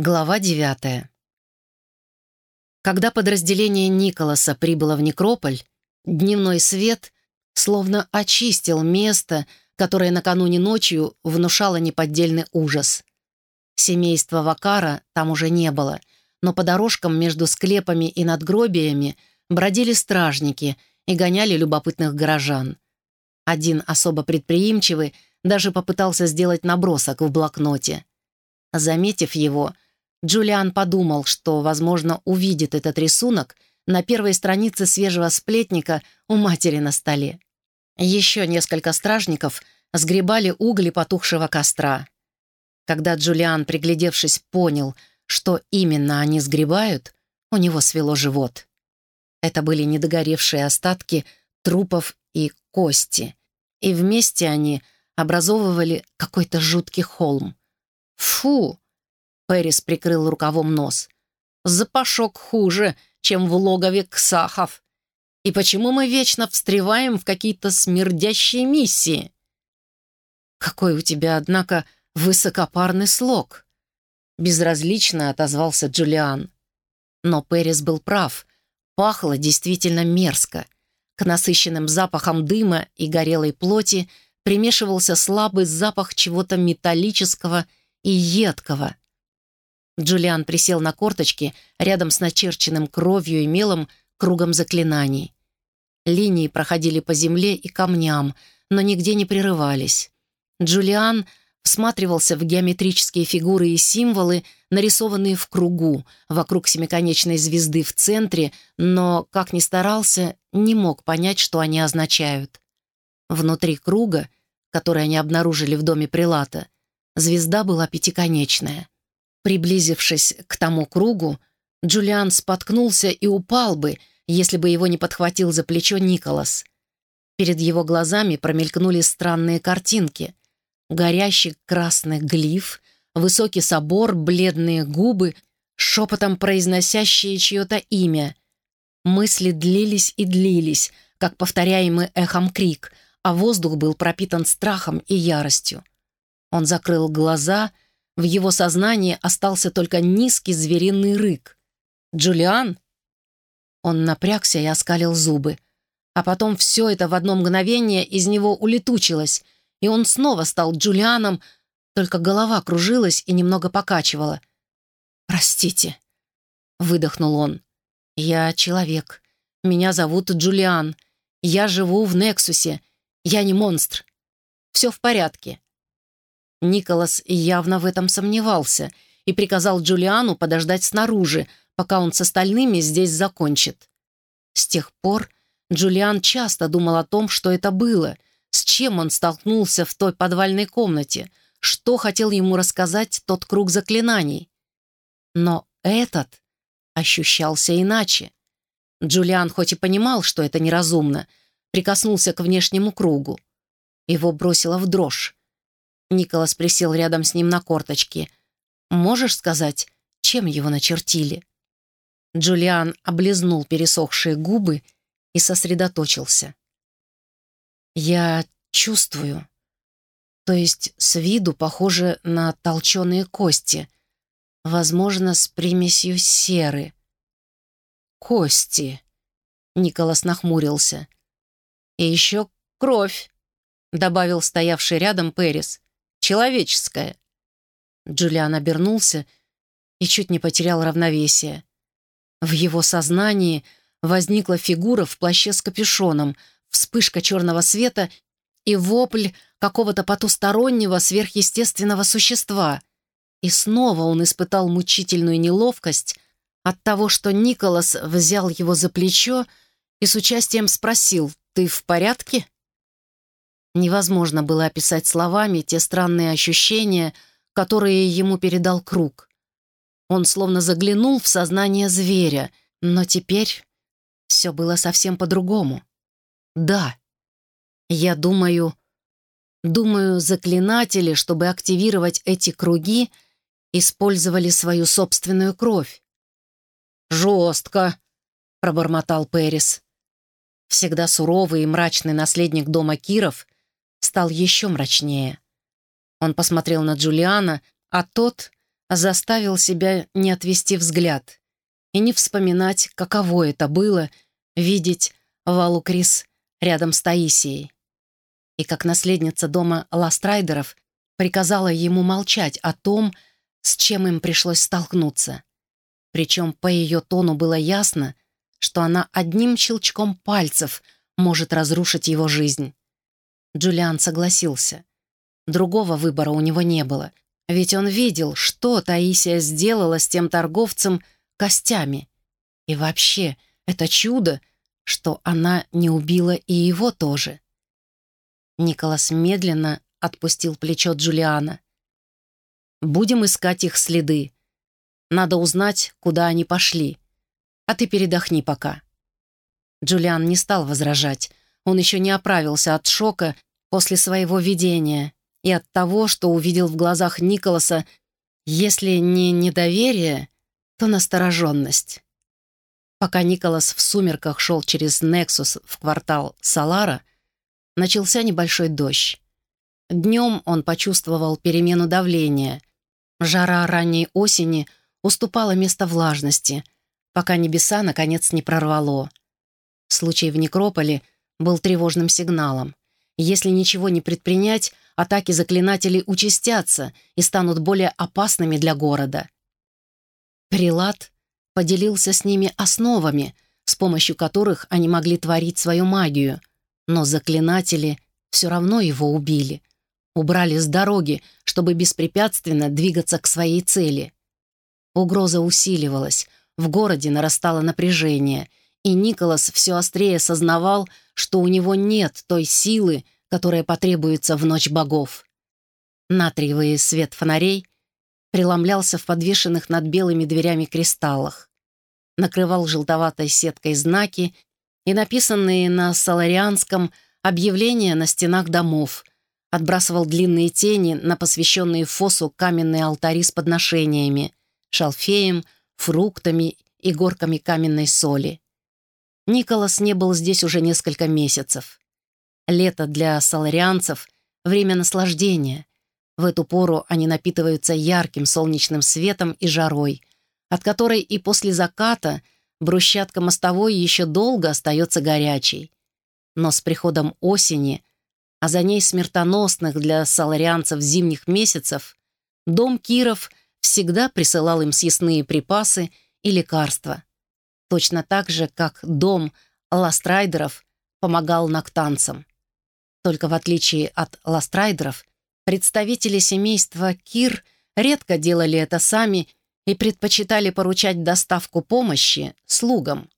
Глава девятая. Когда подразделение Николаса прибыло в Некрополь, дневной свет словно очистил место, которое накануне ночью внушало неподдельный ужас. Семейства Вакара там уже не было, но по дорожкам между склепами и надгробиями бродили стражники и гоняли любопытных горожан. Один особо предприимчивый даже попытался сделать набросок в блокноте. Заметив его, Джулиан подумал, что, возможно, увидит этот рисунок на первой странице свежего сплетника у матери на столе. Еще несколько стражников сгребали угли потухшего костра. Когда Джулиан, приглядевшись, понял, что именно они сгребают, у него свело живот. Это были недогоревшие остатки трупов и кости, и вместе они образовывали какой-то жуткий холм. «Фу!» Пэрис прикрыл рукавом нос. «Запашок хуже, чем в логове ксахов. И почему мы вечно встреваем в какие-то смердящие миссии?» «Какой у тебя, однако, высокопарный слог!» Безразлично отозвался Джулиан. Но Пэрис был прав. Пахло действительно мерзко. К насыщенным запахам дыма и горелой плоти примешивался слабый запах чего-то металлического и едкого. Джулиан присел на корточки рядом с начерченным кровью и мелом кругом заклинаний. Линии проходили по земле и камням, но нигде не прерывались. Джулиан всматривался в геометрические фигуры и символы, нарисованные в кругу, вокруг семиконечной звезды в центре, но, как ни старался, не мог понять, что они означают. Внутри круга, который они обнаружили в доме Прилата, звезда была пятиконечная — Приблизившись к тому кругу, Джулиан споткнулся и упал бы, если бы его не подхватил за плечо Николас. Перед его глазами промелькнули странные картинки. Горящий красный глиф, высокий собор, бледные губы, шепотом произносящие чье-то имя. Мысли длились и длились, как повторяемый эхом крик, а воздух был пропитан страхом и яростью. Он закрыл глаза — в его сознании остался только низкий звериный рык. «Джулиан?» Он напрягся и оскалил зубы. А потом все это в одно мгновение из него улетучилось, и он снова стал Джулианом, только голова кружилась и немного покачивала. «Простите», — выдохнул он. «Я человек. Меня зовут Джулиан. Я живу в Нексусе. Я не монстр. Все в порядке. Николас явно в этом сомневался и приказал Джулиану подождать снаружи, пока он с остальными здесь закончит. С тех пор Джулиан часто думал о том, что это было, с чем он столкнулся в той подвальной комнате, что хотел ему рассказать тот круг заклинаний. Но этот ощущался иначе. Джулиан хоть и понимал, что это неразумно, прикоснулся к внешнему кругу. Его бросило в дрожь. Николас присел рядом с ним на корточки. «Можешь сказать, чем его начертили?» Джулиан облизнул пересохшие губы и сосредоточился. «Я чувствую. То есть с виду похоже на толченые кости, возможно, с примесью серы». «Кости», — Николас нахмурился. «И еще кровь», — добавил стоявший рядом Перес человеческое». Джулиан обернулся и чуть не потерял равновесие. В его сознании возникла фигура в плаще с капюшоном, вспышка черного света и вопль какого-то потустороннего сверхъестественного существа. И снова он испытал мучительную неловкость от того, что Николас взял его за плечо и с участием спросил «Ты в порядке?» Невозможно было описать словами те странные ощущения, которые ему передал круг. Он словно заглянул в сознание зверя, но теперь все было совсем по-другому. Да, я думаю... Думаю, заклинатели, чтобы активировать эти круги, использовали свою собственную кровь. «Жестко», — пробормотал Перис. Всегда суровый и мрачный наследник дома Киров стал еще мрачнее. Он посмотрел на Джулиана, а тот заставил себя не отвести взгляд и не вспоминать, каково это было видеть Валу Крис рядом с Таисией. И как наследница дома Ластрайдеров приказала ему молчать о том, с чем им пришлось столкнуться. Причем по ее тону было ясно, что она одним щелчком пальцев может разрушить его жизнь. Джулиан согласился. Другого выбора у него не было, ведь он видел, что Таисия сделала с тем торговцем костями. И вообще, это чудо, что она не убила и его тоже. Николас медленно отпустил плечо Джулиана. «Будем искать их следы. Надо узнать, куда они пошли. А ты передохни пока». Джулиан не стал возражать. Он еще не оправился от шока после своего видения и от того, что увидел в глазах Николаса, если не недоверие, то настороженность. Пока Николас в сумерках шел через Нексус в квартал Салара, начался небольшой дождь. Днем он почувствовал перемену давления. Жара ранней осени уступала место влажности, пока небеса, наконец, не прорвало. Случай в Некрополе был тревожным сигналом. Если ничего не предпринять, атаки заклинателей участятся и станут более опасными для города. Прилад поделился с ними основами, с помощью которых они могли творить свою магию, но заклинатели все равно его убили. Убрали с дороги, чтобы беспрепятственно двигаться к своей цели. Угроза усиливалась, в городе нарастало напряжение, и Николас все острее сознавал, что у него нет той силы, которая потребуется в ночь богов. Натриевый свет фонарей преломлялся в подвешенных над белыми дверями кристаллах, накрывал желтоватой сеткой знаки и написанные на саларианском объявления на стенах домов, отбрасывал длинные тени на посвященные Фосу каменные алтари с подношениями, шалфеем, фруктами и горками каменной соли. Николас не был здесь уже несколько месяцев. Лето для саларианцев — время наслаждения. В эту пору они напитываются ярким солнечным светом и жарой, от которой и после заката брусчатка мостовой еще долго остается горячей. Но с приходом осени, а за ней смертоносных для саларианцев зимних месяцев, дом Киров всегда присылал им съестные припасы и лекарства точно так же, как дом ластрайдеров помогал нактанцам. Только в отличие от ластрайдеров, представители семейства Кир редко делали это сами и предпочитали поручать доставку помощи слугам.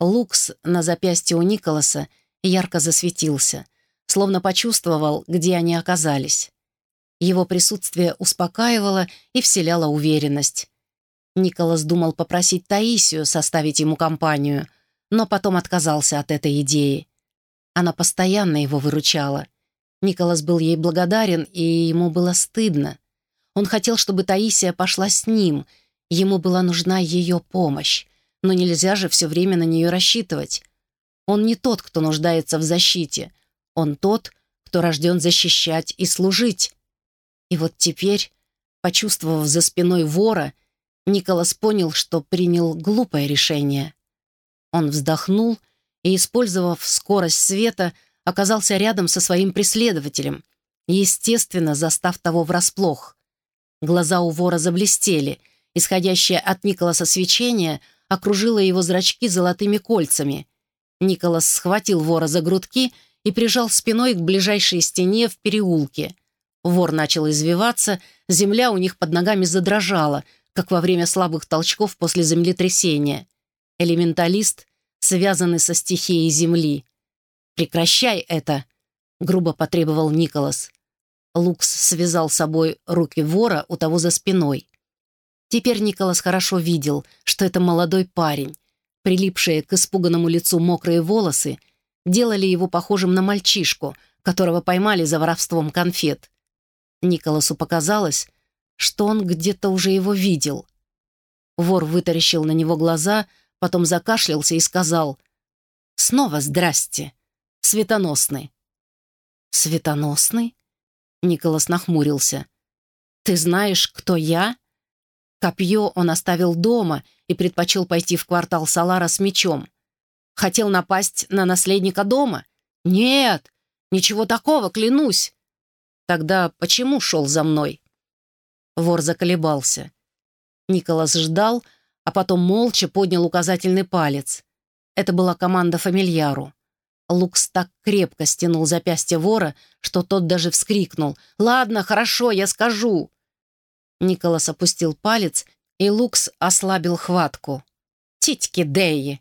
Лукс на запястье у Николаса ярко засветился, словно почувствовал, где они оказались. Его присутствие успокаивало и вселяло уверенность. Николас думал попросить Таисию составить ему компанию, но потом отказался от этой идеи. Она постоянно его выручала. Николас был ей благодарен, и ему было стыдно. Он хотел, чтобы Таисия пошла с ним. Ему была нужна ее помощь. Но нельзя же все время на нее рассчитывать. Он не тот, кто нуждается в защите. Он тот, кто рожден защищать и служить. И вот теперь, почувствовав за спиной вора, Николас понял, что принял глупое решение. Он вздохнул и, использовав скорость света, оказался рядом со своим преследователем, естественно, застав того врасплох. Глаза у вора заблестели, исходящее от Николаса свечение окружило его зрачки золотыми кольцами. Николас схватил вора за грудки и прижал спиной к ближайшей стене в переулке. Вор начал извиваться, земля у них под ногами задрожала — как во время слабых толчков после землетрясения. Элементалист, связанный со стихией Земли. «Прекращай это!» — грубо потребовал Николас. Лукс связал с собой руки вора у того за спиной. Теперь Николас хорошо видел, что это молодой парень. Прилипшие к испуганному лицу мокрые волосы делали его похожим на мальчишку, которого поймали за воровством конфет. Николасу показалось, что он где-то уже его видел. Вор вытаращил на него глаза, потом закашлялся и сказал «Снова здрасте, светоносный». «Светоносный?» Николас нахмурился. «Ты знаешь, кто я?» Копье он оставил дома и предпочел пойти в квартал Салара с мечом. Хотел напасть на наследника дома? Нет, ничего такого, клянусь. Тогда почему шел за мной? Вор заколебался. Николас ждал, а потом молча поднял указательный палец. Это была команда фамильяру. Лукс так крепко стянул запястье вора, что тот даже вскрикнул. «Ладно, хорошо, я скажу». Николас опустил палец, и Лукс ослабил хватку. «Титьки Деи!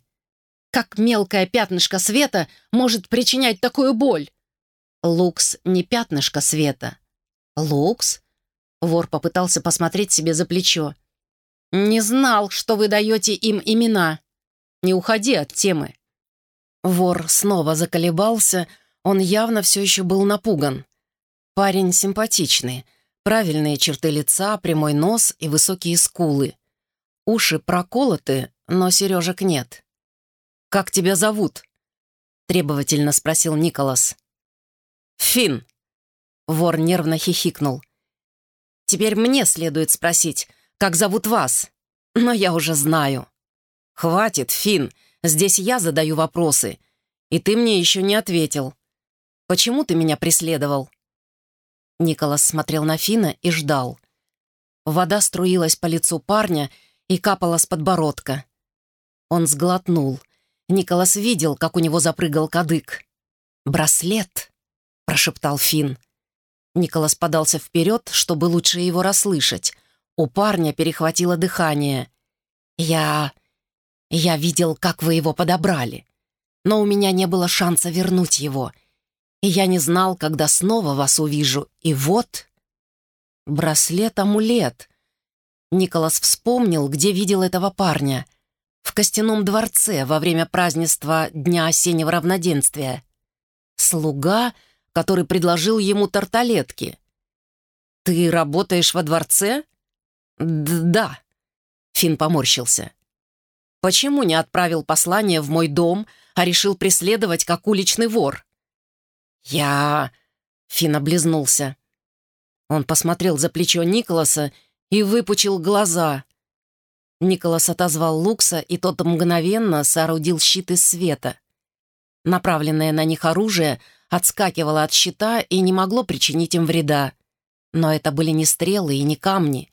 Как мелкое пятнышко света может причинять такую боль?» Лукс не пятнышко света. «Лукс?» Вор попытался посмотреть себе за плечо. «Не знал, что вы даете им имена. Не уходи от темы». Вор снова заколебался, он явно все еще был напуган. Парень симпатичный, правильные черты лица, прямой нос и высокие скулы. Уши проколоты, но сережек нет. «Как тебя зовут?» — требовательно спросил Николас. «Финн!» — вор нервно хихикнул. «Теперь мне следует спросить, как зовут вас, но я уже знаю». «Хватит, Финн, Здесь я задаю вопросы, и ты мне еще не ответил. Почему ты меня преследовал?» Николас смотрел на Фина и ждал. Вода струилась по лицу парня и капала с подбородка. Он сглотнул. Николас видел, как у него запрыгал кадык. «Браслет!» — прошептал Фин. Николас подался вперед, чтобы лучше его расслышать. У парня перехватило дыхание. «Я я видел, как вы его подобрали. Но у меня не было шанса вернуть его. И я не знал, когда снова вас увижу. И вот... Браслет-амулет. Николас вспомнил, где видел этого парня. В костяном дворце во время празднества Дня осеннего равноденствия. Слуга, который предложил ему тарталетки. «Ты работаешь во дворце?» Д «Да», — Финн поморщился. Почему не отправил послание в мой дом, а решил преследовать как уличный вор? Я... Фин облизнулся. Он посмотрел за плечо Николаса и выпучил глаза. Николас отозвал Лукса, и тот мгновенно соорудил щит из света. Направленное на них оружие отскакивало от щита и не могло причинить им вреда. Но это были не стрелы и не камни.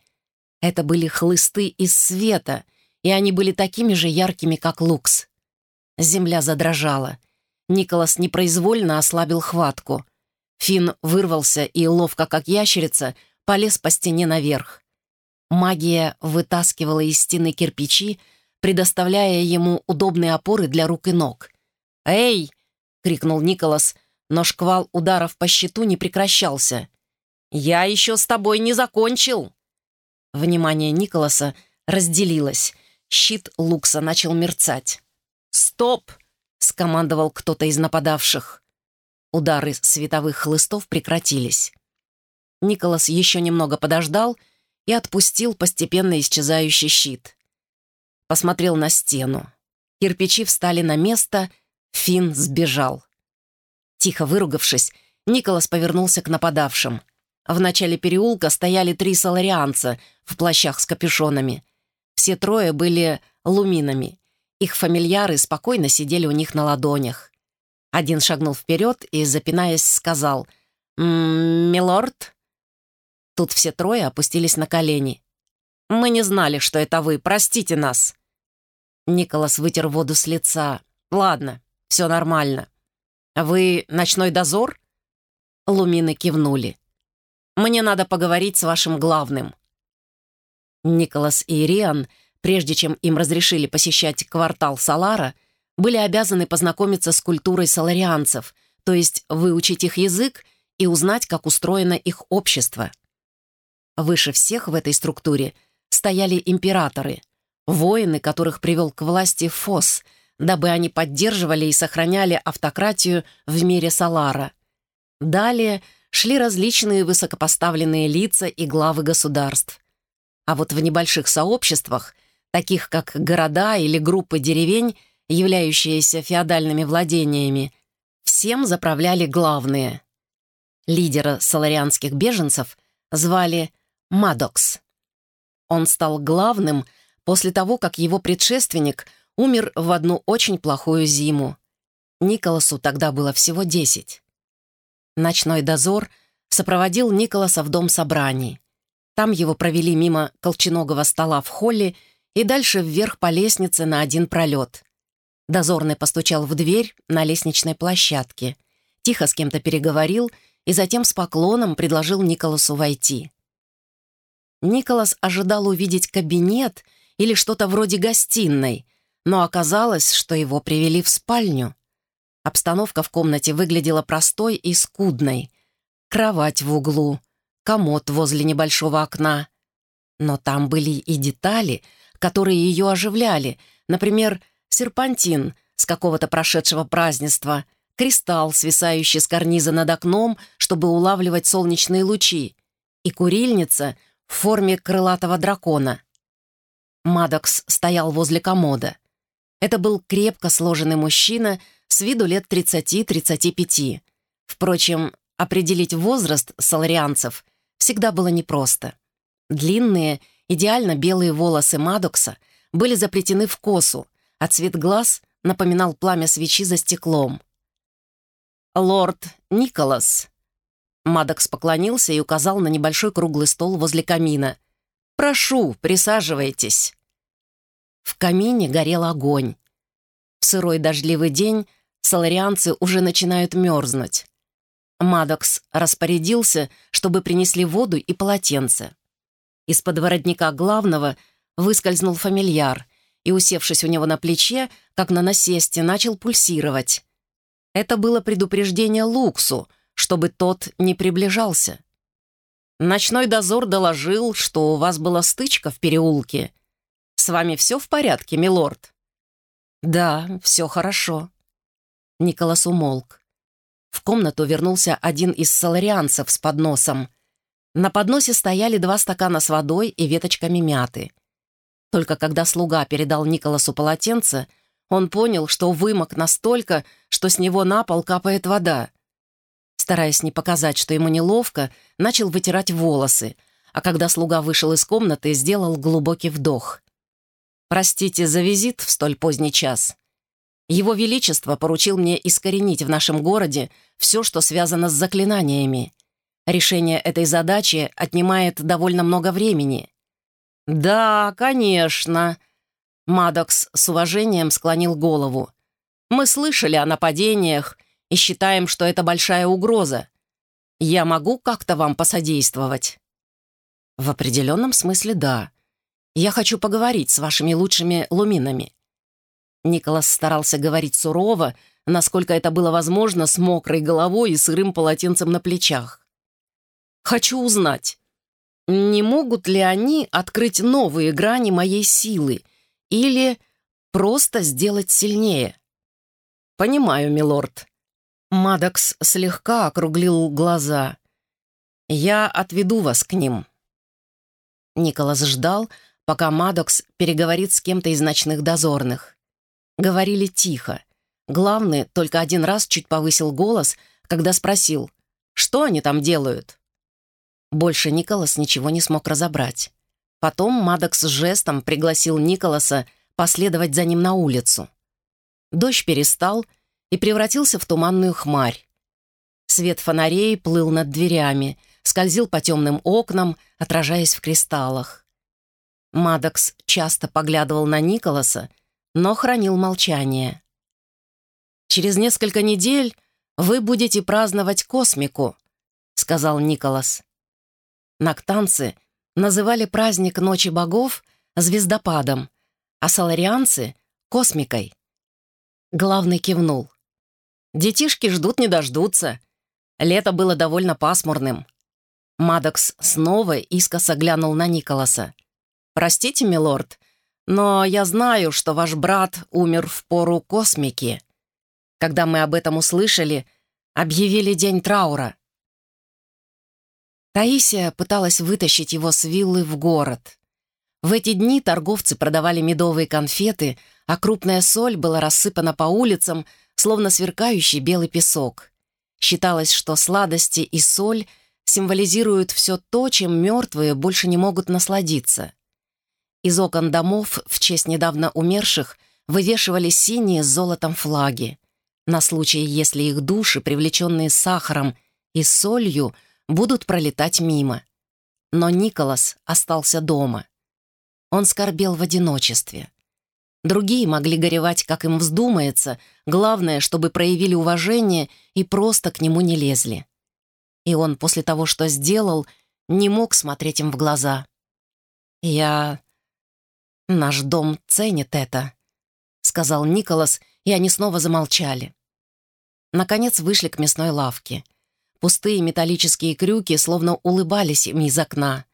Это были хлысты из света, и они были такими же яркими, как лукс. Земля задрожала. Николас непроизвольно ослабил хватку. Финн вырвался и, ловко как ящерица, полез по стене наверх. Магия вытаскивала из стены кирпичи, предоставляя ему удобные опоры для рук и ног. «Эй!» — крикнул Николас, но шквал ударов по щиту не прекращался. «Я еще с тобой не закончил!» Внимание Николаса разделилось. Щит Лукса начал мерцать. «Стоп!» — скомандовал кто-то из нападавших. Удары световых хлыстов прекратились. Николас еще немного подождал и отпустил постепенно исчезающий щит. Посмотрел на стену. Кирпичи встали на место, Финн сбежал. Тихо выругавшись, Николас повернулся к нападавшим. В начале переулка стояли три соларианца в плащах с капюшонами. Все трое были луминами. Их фамильяры спокойно сидели у них на ладонях. Один шагнул вперед и, запинаясь, сказал «Милорд?» Тут все трое опустились на колени. «Мы не знали, что это вы. Простите нас». Николас вытер воду с лица. «Ладно, все нормально. Вы ночной дозор?» Лумины кивнули. «Мне надо поговорить с вашим главным». Николас и Ириан, прежде чем им разрешили посещать квартал Салара, были обязаны познакомиться с культурой саларианцев, то есть выучить их язык и узнать, как устроено их общество. Выше всех в этой структуре стояли императоры, воины, которых привел к власти Фос, дабы они поддерживали и сохраняли автократию в мире Салара. Далее шли различные высокопоставленные лица и главы государств. А вот в небольших сообществах, таких как города или группы деревень, являющиеся феодальными владениями, всем заправляли главные. Лидера саларианских беженцев звали Мадокс. Он стал главным после того, как его предшественник умер в одну очень плохую зиму. Николасу тогда было всего десять. Ночной дозор сопроводил Николаса в дом собраний. Там его провели мимо колченогого стола в холле и дальше вверх по лестнице на один пролет. Дозорный постучал в дверь на лестничной площадке, тихо с кем-то переговорил и затем с поклоном предложил Николасу войти. Николас ожидал увидеть кабинет или что-то вроде гостиной, но оказалось, что его привели в спальню. Обстановка в комнате выглядела простой и скудной. Кровать в углу, комод возле небольшого окна. Но там были и детали, которые ее оживляли, например, серпантин с какого-то прошедшего празднества, кристалл, свисающий с карниза над окном, чтобы улавливать солнечные лучи, и курильница — в форме крылатого дракона. Мадокс стоял возле комода. Это был крепко сложенный мужчина с виду лет 30-35. Впрочем, определить возраст соларианцев всегда было непросто. Длинные, идеально белые волосы Мадокса были заплетены в косу, а цвет глаз напоминал пламя свечи за стеклом. «Лорд Николас», Мадокс поклонился и указал на небольшой круглый стол возле камина. «Прошу, присаживайтесь». В камине горел огонь. В сырой дождливый день соларианцы уже начинают мерзнуть. Мадокс распорядился, чтобы принесли воду и полотенце. Из-под воротника главного выскользнул фамильяр и, усевшись у него на плече, как на насесте, начал пульсировать. Это было предупреждение Луксу — чтобы тот не приближался. Ночной дозор доложил, что у вас была стычка в переулке. С вами все в порядке, милорд?» «Да, все хорошо». Николас умолк. В комнату вернулся один из соларианцев с подносом. На подносе стояли два стакана с водой и веточками мяты. Только когда слуга передал Николасу полотенце, он понял, что вымок настолько, что с него на пол капает вода. Стараясь не показать, что ему неловко, начал вытирать волосы, а когда слуга вышел из комнаты, сделал глубокий вдох. «Простите за визит в столь поздний час. Его Величество поручил мне искоренить в нашем городе все, что связано с заклинаниями. Решение этой задачи отнимает довольно много времени». «Да, конечно», — Мадокс с уважением склонил голову. «Мы слышали о нападениях и считаем, что это большая угроза. Я могу как-то вам посодействовать?» «В определенном смысле да. Я хочу поговорить с вашими лучшими луминами». Николас старался говорить сурово, насколько это было возможно, с мокрой головой и сырым полотенцем на плечах. «Хочу узнать, не могут ли они открыть новые грани моей силы или просто сделать сильнее?» «Понимаю, милорд», Мадокс слегка округлил глаза. «Я отведу вас к ним». Николас ждал, пока Мадокс переговорит с кем-то из ночных дозорных. Говорили тихо. Главный только один раз чуть повысил голос, когда спросил, что они там делают. Больше Николас ничего не смог разобрать. Потом Мадокс жестом пригласил Николаса последовать за ним на улицу. Дождь перестал, и превратился в туманную хмарь. Свет фонарей плыл над дверями, скользил по темным окнам, отражаясь в кристаллах. Мадокс часто поглядывал на Николаса, но хранил молчание. «Через несколько недель вы будете праздновать космику», — сказал Николас. Нактанцы называли праздник Ночи богов звездопадом, а саларианцы — космикой. Главный кивнул. Детишки ждут не дождутся. Лето было довольно пасмурным. Мадокс снова искоса глянул на Николаса. «Простите, милорд, но я знаю, что ваш брат умер в пору космики. Когда мы об этом услышали, объявили день траура». Таисия пыталась вытащить его с виллы в город. В эти дни торговцы продавали медовые конфеты, а крупная соль была рассыпана по улицам, словно сверкающий белый песок. Считалось, что сладости и соль символизируют все то, чем мертвые больше не могут насладиться. Из окон домов в честь недавно умерших вывешивали синие с золотом флаги, на случай, если их души, привлеченные сахаром и солью, будут пролетать мимо. Но Николас остался дома. Он скорбел в одиночестве. Другие могли горевать, как им вздумается, главное, чтобы проявили уважение и просто к нему не лезли. И он после того, что сделал, не мог смотреть им в глаза. «Я «Наш дом ценит это», — сказал Николас, и они снова замолчали. Наконец вышли к мясной лавке. Пустые металлические крюки словно улыбались им из окна.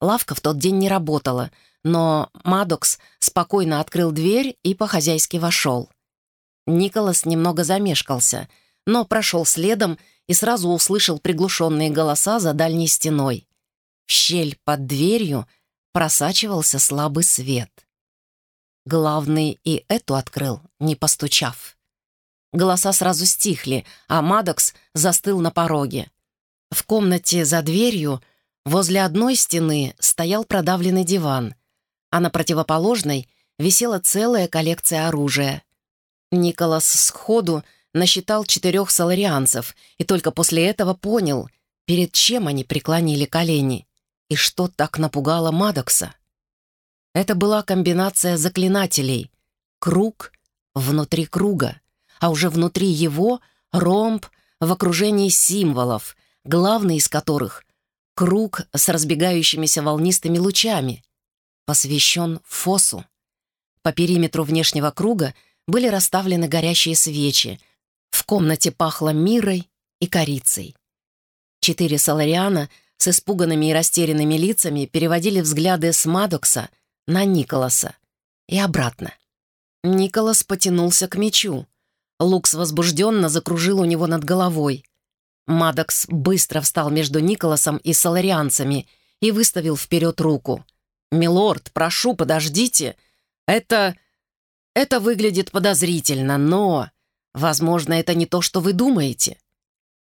Лавка в тот день не работала, но Мадокс спокойно открыл дверь и по-хозяйски вошел. Николас немного замешкался, но прошел следом и сразу услышал приглушенные голоса за дальней стеной. В щель под дверью просачивался слабый свет. Главный и эту открыл, не постучав. Голоса сразу стихли, а Мадокс застыл на пороге. В комнате за дверью возле одной стены стоял продавленный диван, а на противоположной висела целая коллекция оружия. Николас сходу насчитал четырех соларианцев и только после этого понял, перед чем они преклонили колени. И что так напугало Мадокса? Это была комбинация заклинателей. Круг внутри круга, а уже внутри его ромб в окружении символов, главный из которых — круг с разбегающимися волнистыми лучами, посвящен Фосу. По периметру внешнего круга были расставлены горящие свечи. В комнате пахло мирой и корицей. Четыре солариана — с испуганными и растерянными лицами переводили взгляды с Мадокса на Николаса и обратно. Николас потянулся к мечу. Лукс возбужденно закружил у него над головой. Мадокс быстро встал между Николасом и соларианцами и выставил вперед руку. «Милорд, прошу, подождите. Это... это выглядит подозрительно, но... Возможно, это не то, что вы думаете».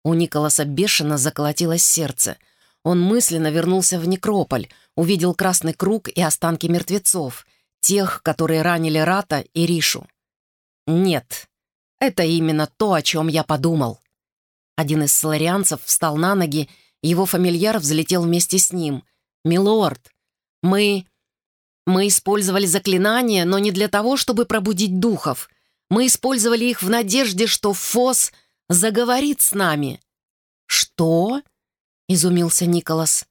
У Николаса бешено заколотилось сердце — он мысленно вернулся в некрополь, увидел красный круг и останки мертвецов, тех, которые ранили Рата и Ришу. «Нет, это именно то, о чем я подумал». Один из соларианцев встал на ноги, его фамильяр взлетел вместе с ним. «Милорд, мы... мы использовали заклинания, но не для того, чтобы пробудить духов. Мы использовали их в надежде, что Фос заговорит с нами». «Что?» — изумился Николас.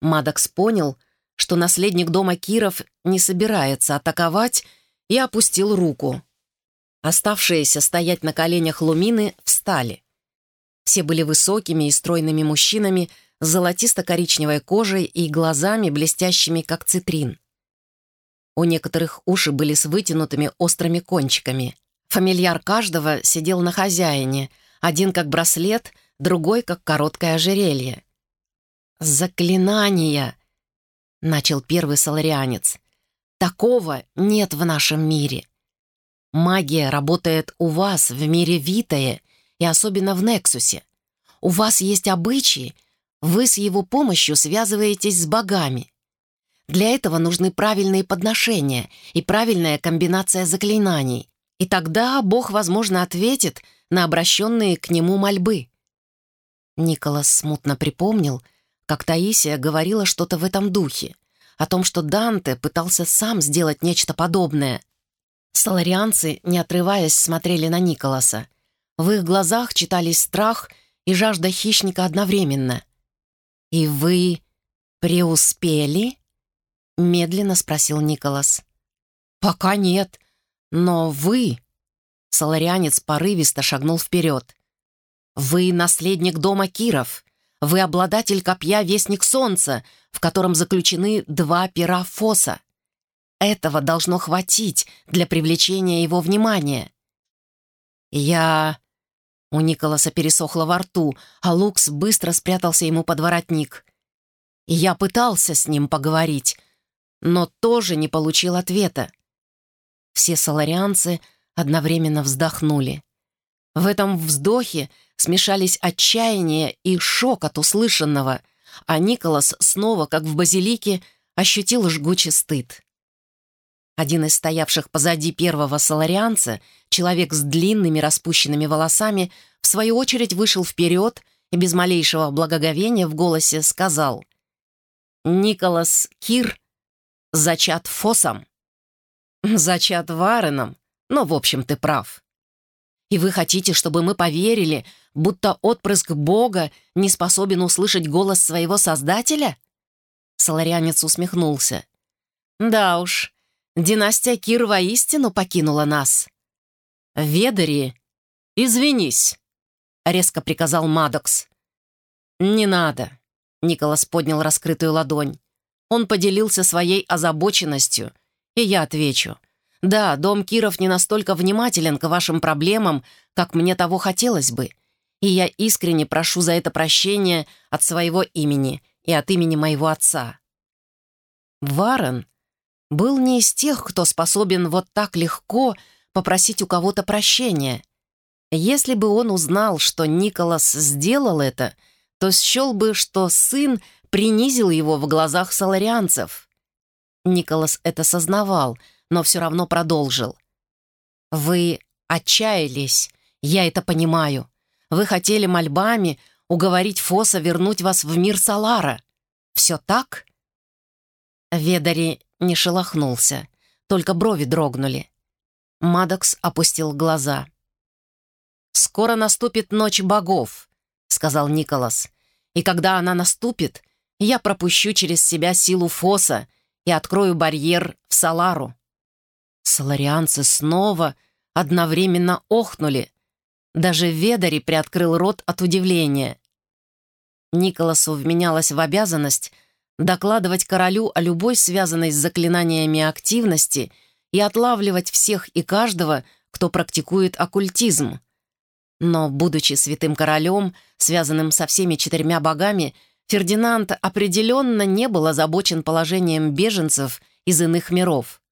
Мадокс понял, что наследник дома Киров не собирается атаковать, и опустил руку. Оставшиеся стоять на коленях Лумины встали. Все были высокими и стройными мужчинами с золотисто-коричневой кожей и глазами, блестящими, как цитрин. У некоторых уши были с вытянутыми острыми кончиками. Фамильяр каждого сидел на хозяине, один как браслет, другой как короткое ожерелье. «Заклинания!» — начал первый соларианец. «Такого нет в нашем мире. Магия работает у вас в мире Витае и особенно в Нексусе. У вас есть обычаи, вы с его помощью связываетесь с богами. Для этого нужны правильные подношения и правильная комбинация заклинаний. И тогда Бог, возможно, ответит на обращенные к нему мольбы. Николас смутно припомнил, как Таисия говорила что-то в этом духе, о том, что Данте пытался сам сделать нечто подобное. Соларианцы, не отрываясь, смотрели на Николаса. В их глазах читались страх и жажда хищника одновременно. «И вы преуспели?» — медленно спросил Николас. «Пока нет, но вы...» Соларианец порывисто шагнул вперед. «Вы наследник дома Киров. Вы обладатель копья Вестник Солнца, в котором заключены два пера Фоса. Этого должно хватить для привлечения его внимания». «Я...» У Николаса пересохло во рту, а Лукс быстро спрятался ему под воротник. Я пытался с ним поговорить, но тоже не получил ответа. Все соларианцы одновременно вздохнули. В этом вздохе смешались отчаяние и шок от услышанного, а Николас снова, как в базилике, ощутил жгучий стыд. Один из стоявших позади первого соларианца, человек с длинными распущенными волосами, в свою очередь вышел вперед и без малейшего благоговения в голосе сказал «Николас Кир зачат Фосом». «Зачат Вареном, но, в общем, ты прав. И вы хотите, чтобы мы поверили, будто отпрыск Бога не способен услышать голос своего Создателя?» Соларианец усмехнулся. «Да уж, династия Кир воистину покинула нас». «Ведари, извинись», — резко приказал Мадокс. «Не надо», — Николас поднял раскрытую ладонь. Он поделился своей озабоченностью, и я отвечу. «Да, дом Киров не настолько внимателен к вашим проблемам, как мне того хотелось бы, и я искренне прошу за это прощения от своего имени и от имени моего отца». Варен был не из тех, кто способен вот так легко попросить у кого-то прощения. Если бы он узнал, что Николас сделал это, то счел бы, что сын принизил его в глазах саларианцев. Николас это сознавал, но все равно продолжил. «Вы отчаялись, я это понимаю. Вы хотели мольбами уговорить Фоса вернуть вас в мир Салара. Все так?» Ведари не шелохнулся, только брови дрогнули. Мадокс опустил глаза. «Скоро наступит ночь богов», — сказал Николас. «И когда она наступит, я пропущу через себя силу Фоса и открою барьер в Салару». Саларианцы снова одновременно охнули. Даже Ведари приоткрыл рот от удивления. Николасу вменялась в обязанность докладывать королю о любой связанной с заклинаниями активности и отлавливать всех и каждого, кто практикует оккультизм. Но, будучи святым королем, связанным со всеми четырьмя богами, Фердинанд определенно не был озабочен положением беженцев из иных миров.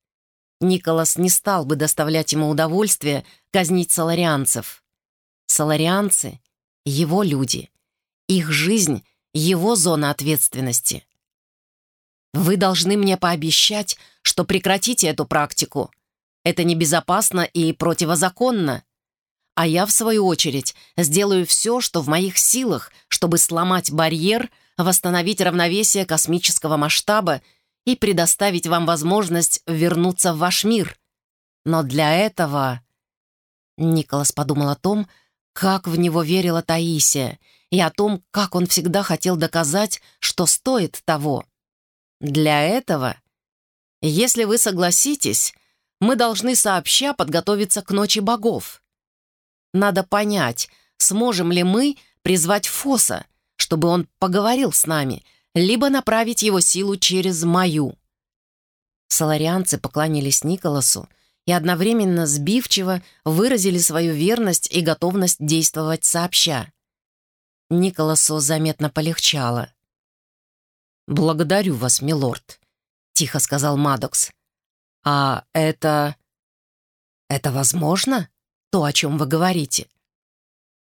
Николас не стал бы доставлять ему удовольствие казнить саларианцев. Саларианцы — его люди. Их жизнь — его зона ответственности. Вы должны мне пообещать, что прекратите эту практику. Это небезопасно и противозаконно. А я, в свою очередь, сделаю все, что в моих силах, чтобы сломать барьер, восстановить равновесие космического масштаба и предоставить вам возможность вернуться в ваш мир. Но для этого...» Николас подумал о том, как в него верила Таисия, и о том, как он всегда хотел доказать, что стоит того. Для этого, если вы согласитесь, мы должны сообща подготовиться к Ночи Богов. Надо понять, сможем ли мы призвать Фоса, чтобы он поговорил с нами, либо направить его силу через мою. Соларианцы поклонились Николасу и одновременно сбивчиво выразили свою верность и готовность действовать сообща. Николасу заметно полегчало. «Благодарю вас, милорд», — тихо сказал Мадокс. «А это... это возможно? То, о чем вы говорите?»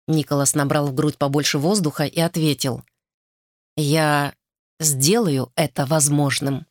Николас набрал в грудь побольше воздуха и ответил. «Я сделаю это возможным».